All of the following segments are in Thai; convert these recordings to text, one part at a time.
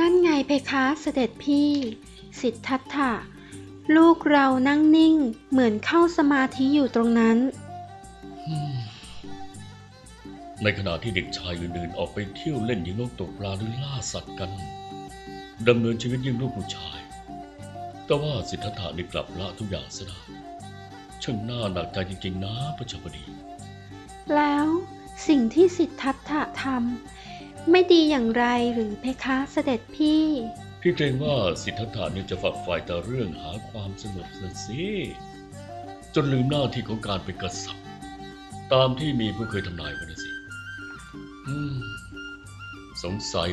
นั่นไงเพคะเสด็จพี่ สิทธัตถะ ลูกเรานั่งนิ่งเหมือนเข้าสมาธิอยู่ตรงนั้น ในขณะที่เด็กชายอื่นๆออกไปเที่ยวเล่นยิงนกตกปลาหรือล่าสัตว์กันดำเนินชีวิตยิ่งลูกผู้ชาย แต่ว่าสิทธัตถะนี่กลับละทุกอย่างเสียได้ช่างน่าหนักใจจริงๆนะพระเจ้าบดี แล้วสิ่งที่สิทธัตถะทำ ไม่ดีอย่างไรหรือเพคะเสด็จพี่ พี่เกรงว่าสิทธัตถะเนี่ยจะฝักใฝ่แต่เรื่องหาความสงบเสียสิจนลืมหน้าที่ของการเป็นกษัตริย์ตามที่มีผู้เคยทำนายไว้นะสิอืมสงสัย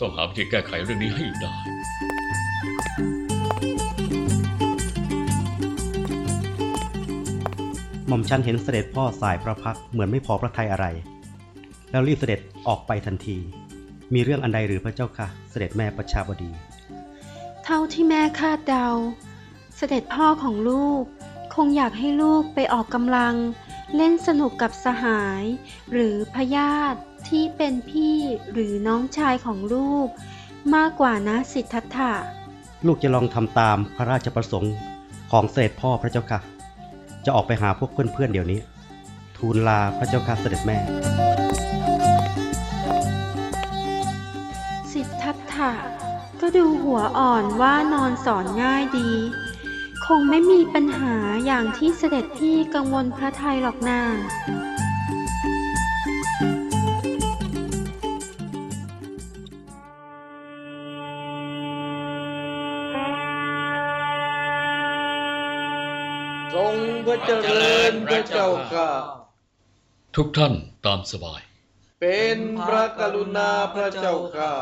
ต้องหาวิธีแก้ไขเรื่องนี้ให้ได้หม่อมชันเห็นเสด็จพ่อสายพระพักตร์เหมือนไม่พอพระทัยอะไร แล้วรีบเสด็จออกไปทันที มีเรื่องอันใดหรือพระเจ้าค่ะ เสด็จแม่ประชาบดี เท่าที่แม่คาดเดา เสด็จพ่อของลูก คงอยากให้ลูกไปออกกำลัง เล่นสนุกกับสหาย หรือพญาติที่เป็นพี่หรือน้องชายของลูก มากกว่านะสิทธัตถะลูกจะลองทำตามพระราชประสงค์ของเสด็จพ่อพระเจ้าค่ะ จะออกไปหาพวกเพื่อนๆเดี๋ยวนี้ ทูลลาพระเจ้าค่ะเสด็จแม่ ธัตถะก็ดูหัวอ่อนว่านอนสอนง่ายดี คงไม่มีปัญหาอย่างที่เสด็จพี่กังวลพระทัยหรอกนาทรงพระเจริญพระเจ้าค่ะ ทุกท่านตามสบาย เป็นพระกรุณาพระเจ้าค่ะ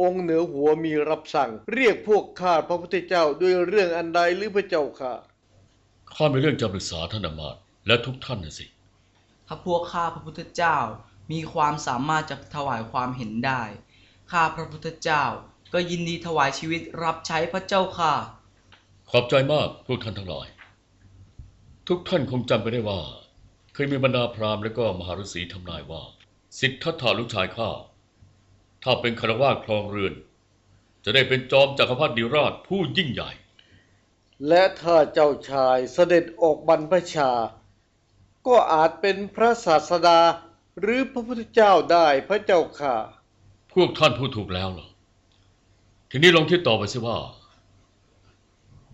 องค์เหนือหัวมีรับสั่ง เรียกพวกข้าพระพุทธเจ้าด้วยเรื่องอันใดหรือพระเจ้าค่ะข้ามีเรื่องจะปรึกษาท่านอามาตย์และทุกท่านนะสิถ้าพวกข้าพระพุทธเจ้ามีความสามารถจะถวายความเห็นได้ข้าพระพุทธเจ้าก็ยินดีถวายชีวิตรับใช้พระเจ้าค่ะ ขอบใจมากพวกท่านทั้งหลาย ทุกท่านคงจำไปได้ว่า เคยมีบรรดาพราหมณ์และก็มหาฤาษีทำนายว่า สิทธัตถะลูกชายข้า ถ้าเป็นคารวาสครองเรือน จะได้เป็นจอมจักรพรรดิราชผู้ยิ่งใหญ่ และถ้าเจ้าชายเสด็จออกบรรพชา ก็อาจเป็นพระศาสดาหรือพระพุทธเจ้าได้พระเจ้าค่ะ พวกท่านพูดถูกแล้วเหรอทีนี้ลองคิดต่อไปสิว่า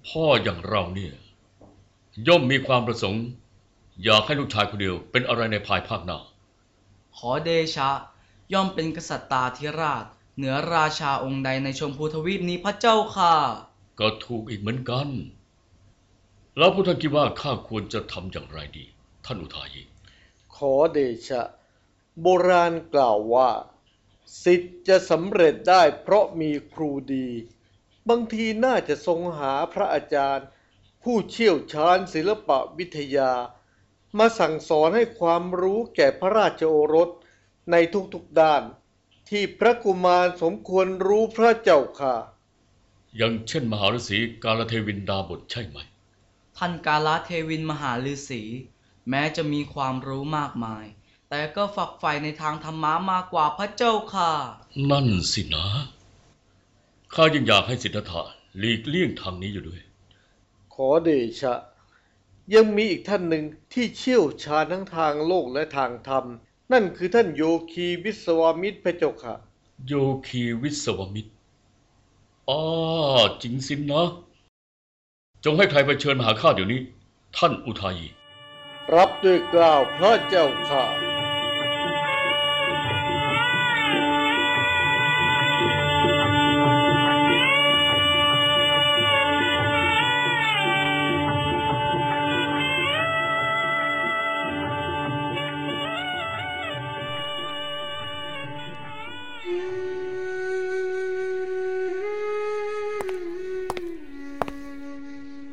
พ่ออย่างเราเนี่ย ย่อมมีความประสงค์ อยากให้ลูกชายคนเดียวเป็นอะไรในภายภาคหน้าขอเดชะ ย่อมเป็นกษัตริย์ธิราช เหนือราชาองค์ใดในชมพูทวีปนี้พระเจ้าค่ะ ก็ถูกอีกเหมือนกัน แล้วพวกท่านคิดว่าข้าควรจะทำอย่างไรดี ท่านอุทายีขอเดชะ โบราณกล่าวว่า สิทธิ์จะสำเร็จได้เพราะมีครูดี บางทีน่าจะทรงหาพระอาจารย์ ผู้เชี่ยวชาญศิลปะวิทยา มาสั่งสอนให้ความรู้แก่พระราชโอรส ในทุกๆด้าน ที่พระกุมารสมควรรู้พระเจ้าค่ะ อย่างเช่นมหาฤาษีกาลเทวินดาบทใช่ไหม ท่านกาลเทวินมหาฤาษีแม้จะมีความรู้มากมาย แต่ก็ฝักใฝ่ในทางธรรมะมากกว่าพระเจ้าค่ะ นั่นสินะข้ายังอยากให้สิทธัตถะหลีกเลี่ยงทางนี้อยู่ด้วย ขอเดชะ ยังมีอีกท่านหนึ่งที่เชี่ยวชาญทั้งทางโลกและทางธรรม นั่นคือท่านโยคีวิศวามิตรพระเจ้าค่ะ โยคีวิศวมิตรอ้าจริงสินนะ จงให้ใครไปเชิญมาหาข้าเดี๋ยวนี้ ท่านอุทายีรับด้วยกล่าวพระเจ้าค่ะ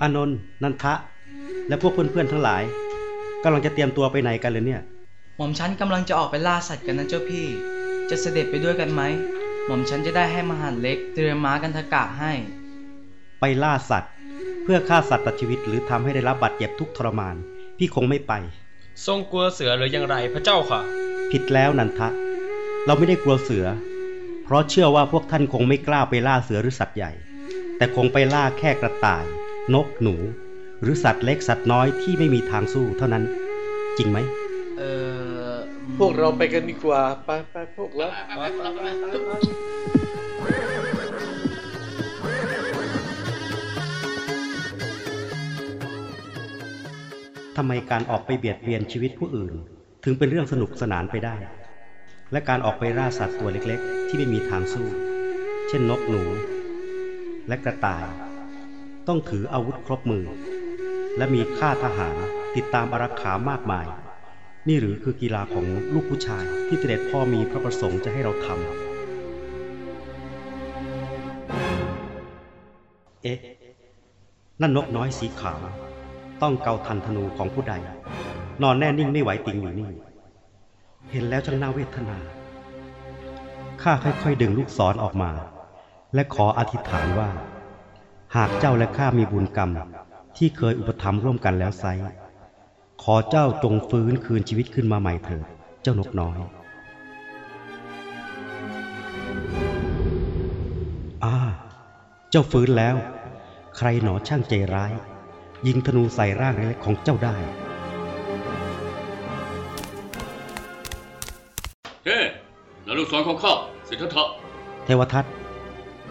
อานนท์นันทะ และพวกเพื่อนๆทั้งหลายกำลังจะเตรียมตัวไปไหนกันเลยเนี่ย หม่อมฉันกำลังจะออกไปล่าสัตว์กันนะเจ้าพี่ จะเสด็จไปด้วยกันไหม หม่อมฉันจะได้ให้มหาดเล็กเตรียมม้ากันทกะให้ ไปล่าสัตว์ เพื่อฆ่าสัตว์ตัดชีวิต หรือทำให้ได้รับบาดเจ็บทุกข์ทรมาน พี่คงไม่ไป ทรงกลัวเสือหรืออย่างไรพระเจ้าค่ะ ผิดแล้วนันทะ เราไม่ได้กลัวเสือ เพราะเชื่อว่าพวกท่านคงไม่กล้าไปล่าเสือหรือสัตว์ใหญ่ แต่คงไปล่าแค่กระต่าย นกหนู หรือสัตว์เล็กสัตว์น้อยที่ไม่มีทางสู้เท่านั้น จริงไหมเออพวกเราไปกันดีกว่าไปไปพวกเราทำไมการออกไปเบียดเบียนชีวิตผู้อื่น ถึงเป็นเรื่องสนุกสนานไปได้ และการออกไปล่าสัตว์ตัวเล็กๆ ที่ไม่มีทางสู้ เช่นนกหนู และกระต่าย ต้องถืออาวุธครบมือ และมีข้าทหารติดตามอารักขามากมาย นี่หรือคือกีฬาของลูกผู้ชายที่เสด็จพ่อมีพระประสงค์จะให้เราทำเอ๊ะ นั่นนกน้อยสีขาวต้องเกาทันธนูของผู้ใด นอนแน่นิ่งไม่ไหวติงอยู่นี่ เห็นแล้วช่างน่าเวทนาข้าค่อยๆดึงลูกศรอออกมา และขออธิษฐานว่า หากเจ้าและข้ามีบุญกรรม ที่เคยอุปถัมภ์ร่วมกันแล้วไซร้ขอเจ้าจงฟื้นคืนชีวิตขึ้นมาใหม่เถิด เจ้านกน้อย อ่า เจ้าฟื้นแล้ว ใครหนอช่างใจร้าย ยิงธนูใส่ร่างเล็กๆของเจ้าได้เฮ้นาลูกศรของข้าสิทธัตถะเทวทัต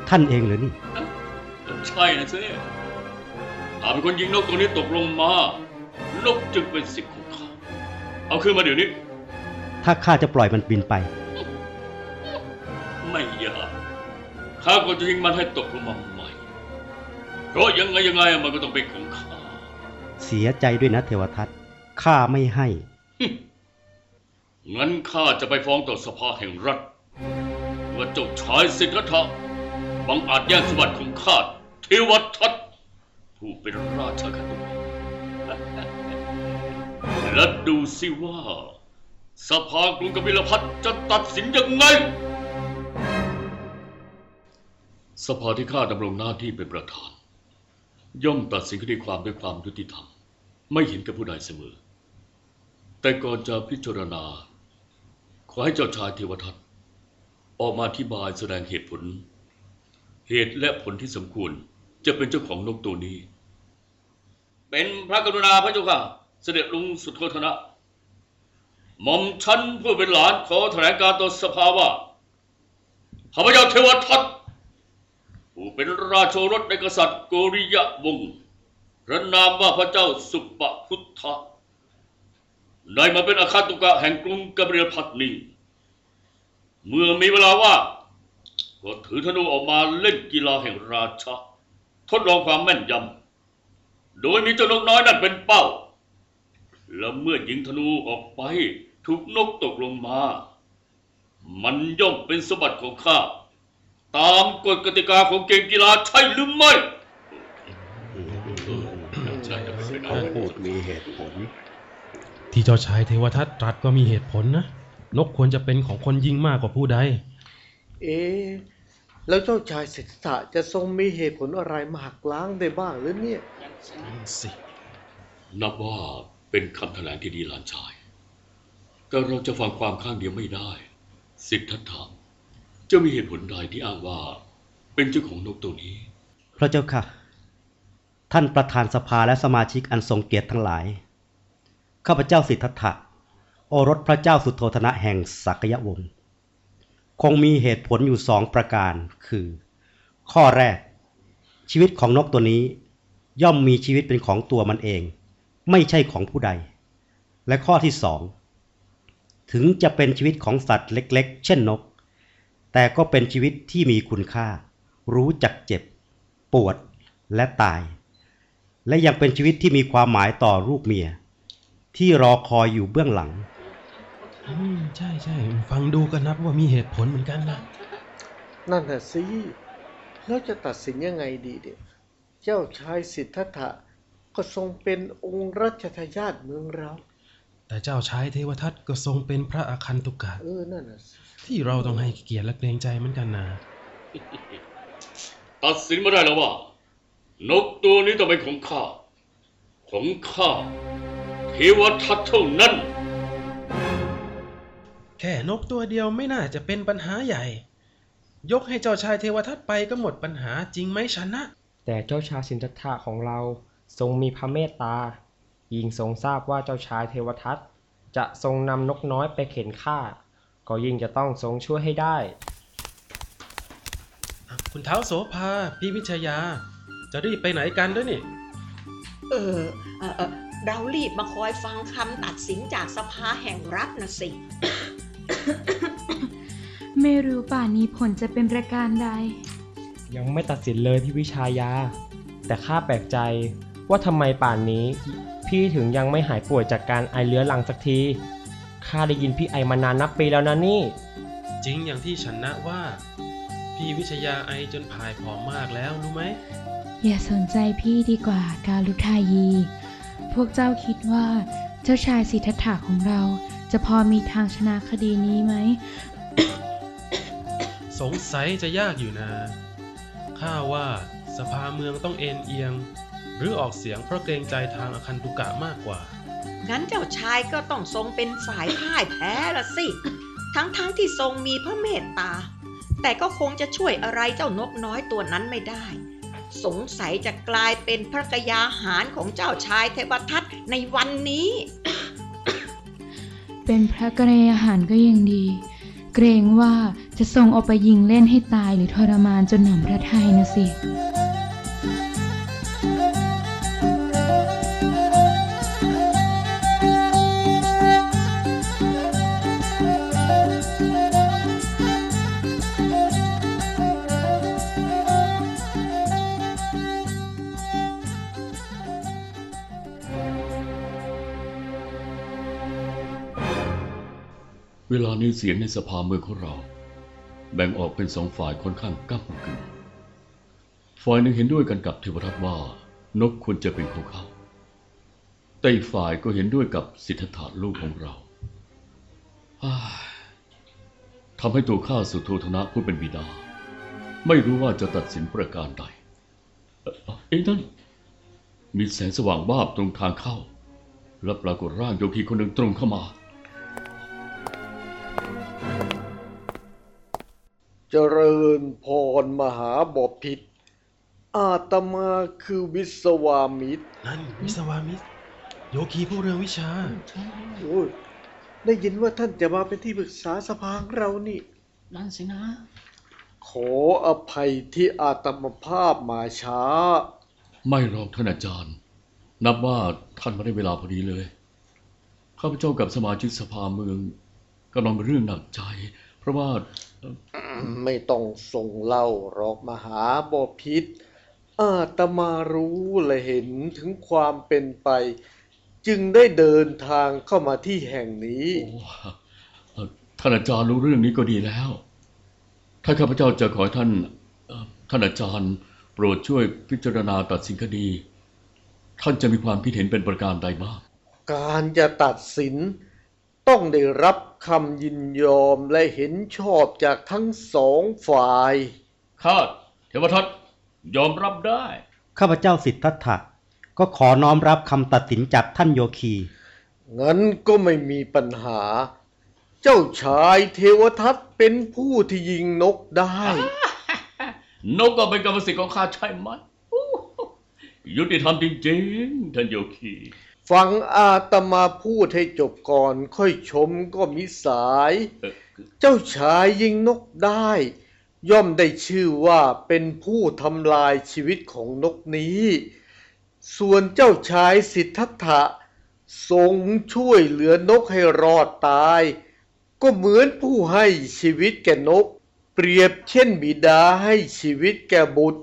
ท่านเองเหรือนี่ ใช่นะสิข้าเป็นคนยิงนกตัวนี้ตกลงมา นกจึงเป็นสิทธิ์ของข้า เอาคืนมาเดี๋ยวนี้ ถ้าข้าจะปล่อยมันบินไป ไม่ยากข้าก็จะยิงมันให้ตกลงมาใหม่ เพราะยังไงยังไงมันก็ต้องเป็นของข้า เสียใจด้วยนะเทวทัต ข้าไม่ให้ งั้นข้าจะไปฟ้องต่อสภาแห่งรัฐว่าเจ้าชายสิทธัตถะบังอาจแย่งสมบัติของข้าเทวทัตผู้เป็นราชาคณะและดูสิว่า สภากรุงกบิลพัทจะตัดสินยังไง สภาที่ข้าดำรงหน้าที่เป็นประธาน ย่อมตัดสินคดีความด้วยความยุติธรรม ไม่เห็นกับผู้ใดเสมอ แต่ก่อนจะพิจารณา ขอให้เจ้าชายเทวทัตออกมาอธิบายแสดงเหตุผล เหตุและผลที่สมควร จะเป็นเจ้าของนกตัวนี้ เป็นพระกรุณาพระเจ้าค่ะ เสด็จลุงสุโธธนะหม่อมฉันผู้เป็นหลานขอแถลงการต่อสภาว่าข้าพเจ้าเทวทัตผู้เป็นราชโอรสในกษัตริย์โกริยะวงศ์พระนามว่าพระเจ้าสุปพุทธะได้มาเป็นอาคาตุกะแห่งกรุงกบเรียพัทนีเมื่อมีเวลาว่าก็ถือธนูออกมาเล่นกีฬาแห่งราชา ทดลองความแม่นยำ โดยมีเจ้านกน้อยนั่นเป็นเป้า และเมื่อยิงธนูออกไปถูกนกตกลงมา มันย่อมเป็นสมบัติของข้า ตามกฎกติกาของเกมกีฬาใช่หรือไม่ใช่จะเป็นอะไรพูดมีเหตุผล ที่เจ้าชายเทวทัตตรัสก็มีเหตุผลนะ นกควรจะเป็นของคนยิ่งมากกว่าผู้ใด เอ๊ะ แล้วเจ้าชายสิทธัตถะจะทรงมีเหตุผลอะไรมาหักล้างได้บ้างหรือเนี่ยสิ นับว่าเป็นคำแถลงที่ดีหลานชาย แต่เราจะฟังความข้างเดียวไม่ได้ สิทธัตถะจะมีเหตุผลใดที่อ้างว่า เป็นเจ้าของนกตัวนี้ พระเจ้าค่ะ ท่านประธานสภาและสมาชิกอันทรงเกียรติทั้งหลาย ข้าพเจ้าสิทธัตถะ โอรสพระเจ้าสุโธธนะแห่งสักยวงศ์ คงมีเหตุผลอยู่สองประการคือ ข้อแรก ชีวิตของนกตัวนี้ ย่อมมีชีวิตเป็นของตัวมันเอง ไม่ใช่ของผู้ใด และข้อที่สองถึงจะเป็นชีวิตของสัตว์เล็กๆ เช่นนก แต่ก็เป็นชีวิตที่มีคุณค่า รู้จักเจ็บ ปวดและตาย และยังเป็นชีวิตที่มีความหมายต่อลูกเมีย ที่รอคอยอยู่เบื้องหลัง อืมใช่ใช่ฟังดูก็นับว่ามีเหตุผลเหมือนกันนะนั่นน่ะสิแล้วจะตัดสินยังไงดีเด็เจ้าชายสิทธัตถะก็ทรงเป็นองค์รัชทายาทเมืองเรา แต่เจ้าชายเทวทัตก็ทรงเป็นพระอาคันตุกะเออนั่นน่ะสิที่เราต้องให้เกียรติและเกรงใจเหมือนกันนะตัดสินมาได้แล้วว่า นกตัวนี้ต้องเป็นของข้า ของข้าเทวทัตเท่านั้น แค่นกตัวเดียวไม่น่าจะเป็นปัญหาใหญ่ ยกให้เจ้าชายเทวทัตไปก็หมดปัญหาจริงไหมชนะ แต่เจ้าชายสินธัตถะของเราทรงมีพระเมตตา ยิ่งทรงทราบว่าเจ้าชายเทวทัตจะทรงนำนกน้อยไปเข็นฆ่า ก็ยิ่งจะต้องทรงช่วยให้ได้ คุณเท้าโสภาพี่วิชยา จะรีบไปไหนกันด้วยนี่ เออเออเออเรารีบมาคอยฟังคำตัดสินจากสภาแห่งรัฐนะสิ ไม่รู้ป่านนี้ผลจะเป็นประการใด ยังไม่ตัดสินเลยพี่วิชายา แต่ข้าแปลกใจว่าทำไมป่านนี้ พี่ถึงยังไม่หายป่วยจากการไอเรื้อรังสักทีข้าได้ยินพี่ไอมานานนับปีแล้วนะนี่ จริงอย่างที่ชนะว่า พี่วิชยาไอจนผายผอมมากแล้วรู้ไหม อย่าสนใจพี่ดีกว่าการลุทายี พวกเจ้าคิดว่าเจ้าชายสิทธัตถะของเรา จะพอมีทางชนะคดีนี้ไหม สงสัยจะยากอยู่นะ ข้าว่าสภาเมืองต้องเอ็นเอียง หรือออกเสียงเพราะเกรงใจทางอคันตุกะมากกว่า งั้นเจ้าชายก็ต้องทรงเป็นฝ่ายพ่ายแพ้ละสิ ทั้งๆทที่ทรงมีพระเมตตา แต่ก็คงจะช่วยอะไรเจ้านกน้อยตัวนั้นไม่ได้ สงสัยจะกลายเป็นพระกยาหารของเจ้าชายเทวทัตในวันนี้ เป็นพระกระยาหารก็ยังดี เกรงว่าจะส่งออกไปยิงเล่นให้ตายหรือทรมานจนหนำพระทัยนะสิ เวลานี้เสียงในสภาเมืองของเรา แบ่งออกเป็นสองฝ่ายค่อนข้างก้ากึ่งฝ่ายหนึ่งเห็นด้วยกันกับเทวทัตว่านกควรจะเป็นของเขา แต่อีกฝ่ายก็เห็นด้วยกับสิทธัตถะลูกของเราทำให้ตัวข้าสุโธธนะผู้เป็นบิดา ไม่รู้ว่าจะตัดสินประการใด เอ่อเอ๊ะนั่น มีแสงสว่างวาบตรงทางเข้า และปรากฏร่างโยคีคนหนึ่งตรงเข้ามา เจริญพรมหาบพิษอาตมาคือวิศวามิตร นั่นวิศวามิตร โยคีผู้เรืองวิชาโอ้ยได้ยินว่าท่านจะมาเป็นที่ปรึกษาสภาของเรานี่ นั่นสินะ ขออภัยที่อาตมภาพมาช้า ไม่หรอกท่านอาจารย์ นับว่าท่านมาได้เวลาพอดีเลย ข้าพเจ้ากับสมาชิกสภาเมืองกำลังเป็นเรื่องหนักใจ เพราะว่าเอ่อ ไม่ต้องส่งเล่าหรอกมหาบพิษอาตมารู้และเห็นถึงความเป็นไป จึงได้เดินทางเข้ามาที่แห่งนี้โอ้เอ่อท่านอาจารย์รู้เรื่องนี้ก็ดีแล้วถ้าข้าพเจ้าจะขอให้ท่านเอ่อท่านอาจารย์ โปรดช่วยพิจารณาตัดสินคดี ท่านจะมีความคิดเห็นเป็นประการใดบ้างการจะตัดสิน ต้องได้รับคำยินยอมและเห็นชอบจากทั้งสองฝ่าย ข้าเทวทัตยอมรับได้ ข้าพเจ้าสิทธัตถะก็ขอน้อมรับคำตัดสินจากท่านโยคี งั้นก็ไม่มีปัญหา เจ้าชายเทวทัตเป็นผู้ที่ยิงนกได้ นกก็เป็นกรรมสิทธิ์ของข้าใช่ไหมอู้หูยุติธรรมจริงๆ ท่านโยคี ฟังอาตมาพูดให้จบก่อนค่อยชมก็มิสายเอ่อเจ้าชายยิงนกได้ ย่อมได้ชื่อว่าเป็นผู้ทำลายชีวิตของนกนี้ ส่วนเจ้าชายสิทธัตถะทรงช่วยเหลือนกให้รอดตาย ก็เหมือนผู้ให้ชีวิตแก่นก เปรียบเช่นบิดาให้ชีวิตแก่บุตร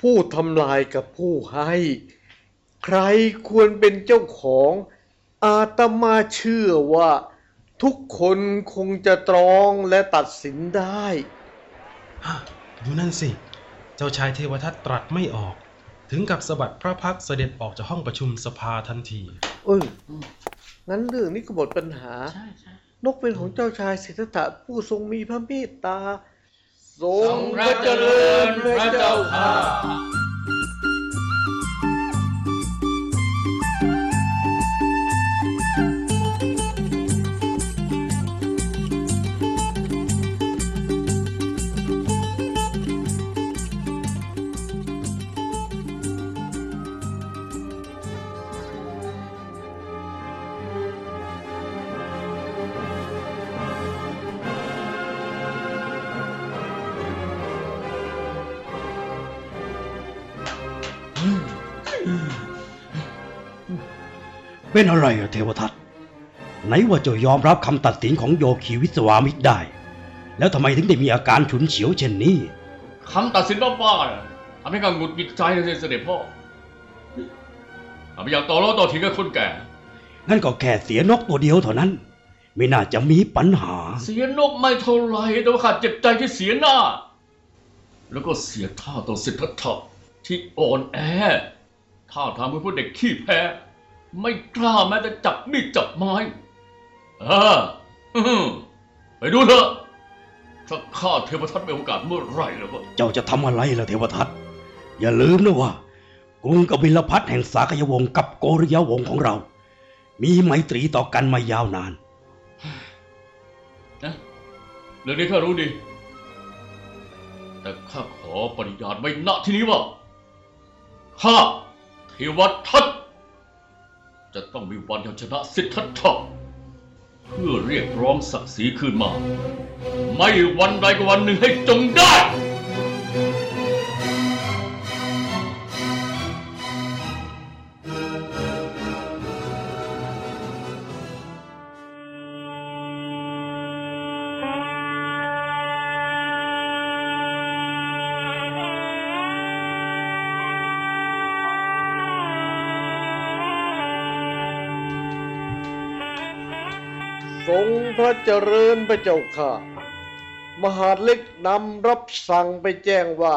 ผู้ทำลายกับผู้ให้ ใครควรเป็นเจ้าของ อาตมาเชื่อว่า ทุกคนคงจะตรองและตัดสินได้ฮะดูนั่นสิ เจ้าชายเทวทัตตรัสไม่ออก ถึงกับสะบัดพระพักตร์เสด็จออกจากห้องประชุมสภาทันทีเอ้ยงั้นเรื่องนี้ก็หมดปัญหานกเป็นของเจ้าชายสิทธัตถะผู้ทรงมีพระเมตตา ทรงพระเจริญพระเจ้าค่ะ เป็นอะไรอะเทวทัตไหนว่าจะยอมรับคำตัดสินของโยคีวิศวามิตรได้ แล้วทำไมถึงได้มีอาการฉุนเฉียวเช่นนี้คำตัดสินบ้าๆน่ะทำให้ข้าหงุดหงิดใจนะสิเสด็จพ่อข้าไม่อยากต่อล้อต่อเถียงกับคนแก่งั้นก็แค่เสียนกตัวเดียวเท่านั้น ไม่น่าจะมีปัญหา เสียนกไม่เท่าไหรแต่ว่าข้าเจ็บใจที่เสียหน้า แล้วก็เสียท่าต่อสิทธัตถะที่อ่อนแอท่าทางเหมือนพวกเด็กขี้แพ้ ไม่กล้าแม้แต่จับมีดจับไม้อ่าอื้อหือไปดูเถอะถ้าข้าเทวทัตมีโอกาสเมื่อไหร่แล้วก็เจ้าจะทำอะไรล่ะเทวทัตอย่าลืมนะว่ากรุงกบิลพัทแห่งสากยวงศ์กับโกริยวงศ์ของเรา มีไมตรีต่อกันมายาวนานนะเรื่องนี้ข้ารู้ดี แต่ข้าขอปริญาณไว้ณที่นี้ว่าข้าเทวทัต จะต้องมีวันเอาชนะสิทธัตถะเพื่อเรียกร้องศักดิ์ศรีคืนมา ไม่วันใดก็วันหนึ่งให้จงได้ พระเจ้าค่ะ มหาดเล็กนำรับสั่งไปแจ้งว่า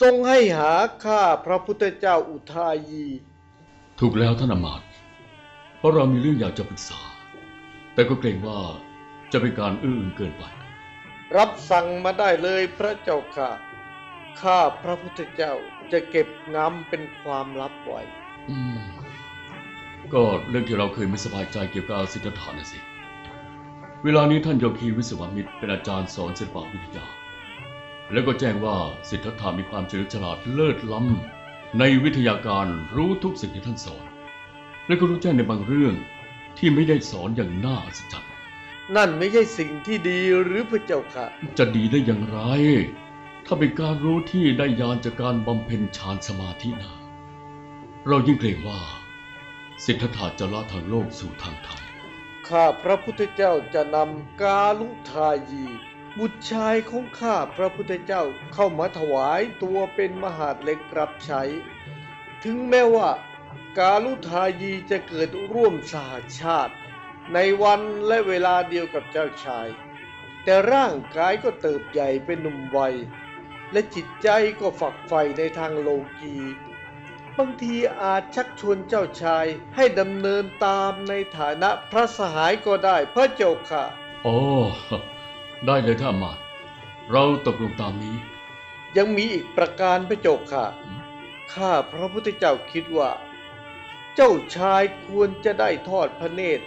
ทรงให้หาข้าพระพุทธเจ้าอุทายี ถูกแล้วท่านอำมาตย์เพราะเรามีเรื่องอยากจะปรึกษา แต่ก็เกรงว่าจะเป็นการอื้ออึงเกินไป รับสั่งมาได้เลยพระเจ้าค่ะ ข้าพระพุทธเจ้าจะเก็บงำเป็นความลับไว้อืมก็เรื่องที่เราเคยไม่สบายใจเกี่ยวกับสิทธัตถะนะสิ เวลานี้ท่านโยคีวิศวมิตรเป็นอาจารย์สอนศิลปวิทยา แล้วก็แจ้งว่าสิทธัตถะมีความเฉลียวฉลาดเลิศล้ำในวิทยาการรู้ทุกสิ่งที่ท่านสอน และก็รู้แจ้งในบางเรื่องที่ไม่ได้สอนอย่างน่าอัศจรรย์นั่นไม่ใช่สิ่งที่ดีหรือพระเจ้าค่ะ จะดีได้อย่างไร ถ้าเป็นการรู้ที่ได้ยานจากการบำเพ็ญฌานสมาธินะเรายิ่งเกรงว่าสิทธัตถะจะละทางโลกสู่ทางธรรม ข้าพระพุทธเจ้าจะนำกาลุทายี บุตรชายของข้าพระพุทธเจ้าเข้ามาถวายตัวเป็นมหาดเล็กรับใช้ ถึงแม้ว่ากาลุทายีจะเกิดร่วมสหชาติ ในวันและเวลาเดียวกับเจ้าชาย แต่ร่างกายก็เติบใหญ่เป็นหนุ่มวัย และจิตใจก็ฝักใฝ่ในทางโลกี บางทีอาจชักชวนเจ้าชายให้ดำเนินตามในฐานะพระสหายก็ได้พระเจ้าค่ะ โอ้ได้เลยท่านอำมาตย์เราตกลงตามนี้ ยังมีอีกประการพระเจ้าค่ะ ข้าพระพุทธเจ้าคิดว่า เจ้าชายควรจะได้ทอดพระเนตร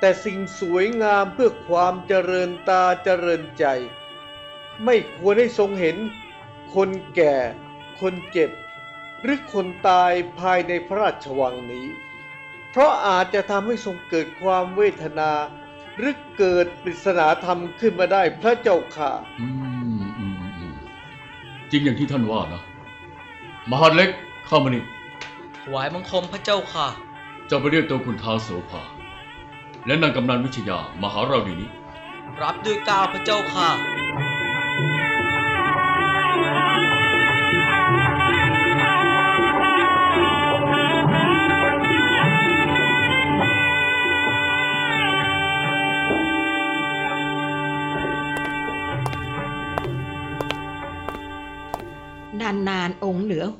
แต่สิ่งสวยงามเพื่อความเจริญตาเจริญใจ ไม่ควรให้ทรงเห็น คนแก่ คนเจ็บ หรือคนตายภายในพระราชวังนี้ เพราะอาจจะทำให้ทรงเกิดความเวทนา หรือเกิดปริศนาธรรมขึ้นมาได้พระเจ้าค่ะอืมอืมอืมจริงอย่างที่ท่านว่านะ มหาดเล็กเข้ามานี่ถวายบังคมพระเจ้าค่ะเจะไปเรียกตัวคุณท้าวโสภาและนางกำนันวิชยามาหาเราเดียวนี้ รับด้วยเกล้าวพระเจ้าค่ะ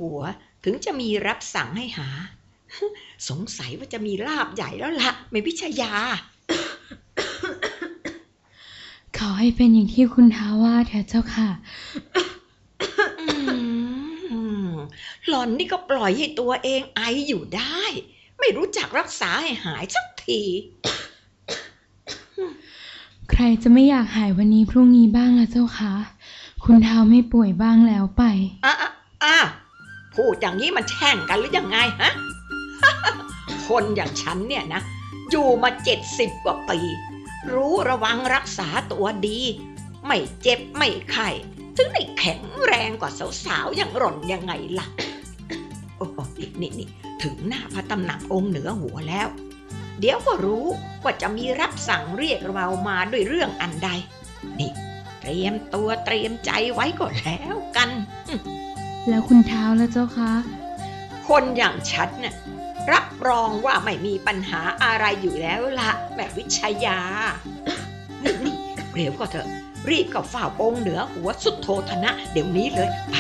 หนือหัวถึงจะมีรับสั่งให้หา สงสัยว่าจะมีลาบใหญ่แล้วละไม่พิชยา ขอให้เป็นอย่างที่คุณท้าว่าเถอะเจ้าค่ะอืมหล่อนนี่ก็ปล่อยให้ตัวเองไออยู่ได้ ไม่รู้จักรักษาให้หายสักที ใครจะไม่อยากหายวันนี้พรุ่งนี้บ้างล่ะเจ้าคะคุณเท้าไม่ป่วยบ้างแล้วไปอะอะอะ พูดอย่างนี้มันแช่งกันหรือยังไงฮะ คนอย่างฉันเนี่ยนะ อยู่มาเจ็ดสิบกว่าปี รู้ระวังรักษาตัวดี ไม่เจ็บไม่ไข้ถึงได้แข็งแรงกว่าสาวๆอย่างหล่อนยังไงล่ะ โอ้นี่นี่นี่ถึงหน้าพระตำหนักองค์เหนือหัวแล้ว เดี๋ยวก็รู้ว่าจะมีรับสั่งเรียกเรามาด้วยเรื่องอันใด นี่ เตรียมตัวเตรียมใจไว้ก่อนแล้วกัน แล้วคุณเท้าแล้วเจ้าคะ คนอย่างฉันน่ะรับรองว่าไม่มีปัญหาอะไรอยู่แล้วละแม่วิชยา นี่เร็วก็เถอะ รีบกับฝ่าโปงเหนือหัวสุดโทธนะ เดี๋ยวนี้เลยไป